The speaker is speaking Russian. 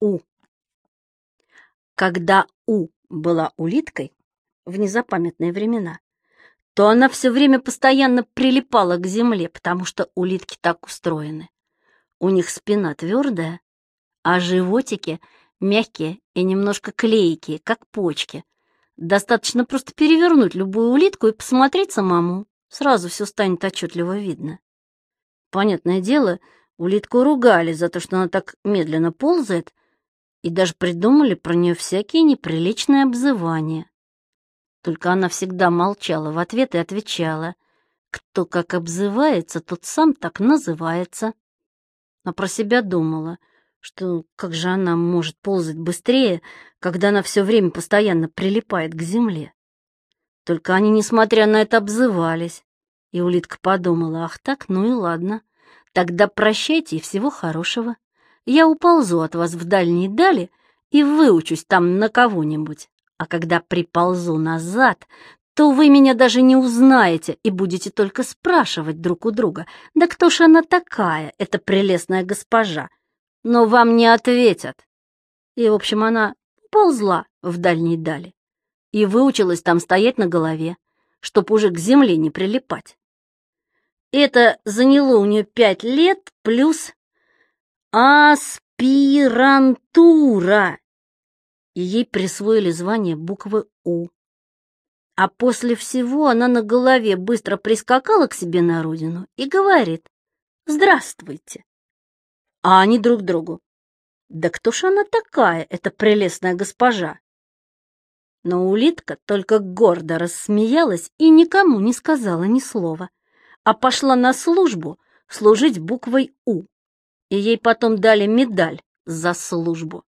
У. Когда У была улиткой в незапамятные времена, то она все время постоянно прилипала к земле, потому что улитки так устроены. У них спина твердая, а животики мягкие и немножко клейкие, как почки. Достаточно просто перевернуть любую улитку и посмотреть самому. Сразу все станет отчетливо видно. Понятное дело, улитку ругали за то, что она так медленно ползает, и даже придумали про нее всякие неприличные обзывания. Только она всегда молчала в ответ и отвечала, кто как обзывается, тот сам так называется. А про себя думала, что как же она может ползать быстрее, когда она все время постоянно прилипает к земле. Только они, несмотря на это, обзывались. И улитка подумала, ах так, ну и ладно. Тогда прощайте и всего хорошего. Я уползу от вас в дальние дали и выучусь там на кого-нибудь. А когда приползу назад, то вы меня даже не узнаете и будете только спрашивать друг у друга, да кто ж она такая, эта прелестная госпожа? Но вам не ответят. И, в общем, она ползла в дальние дали и выучилась там стоять на голове, чтоб уже к земле не прилипать. Это заняло у нее пять лет плюс аспирантура, и ей присвоили звание буквы У. А после всего она на голове быстро прискакала к себе на родину и говорит «Здравствуйте». А они друг другу «Да кто ж она такая, эта прелестная госпожа?» Но улитка только гордо рассмеялась и никому не сказала ни слова, а пошла на службу служить буквой «У», и ей потом дали медаль за службу.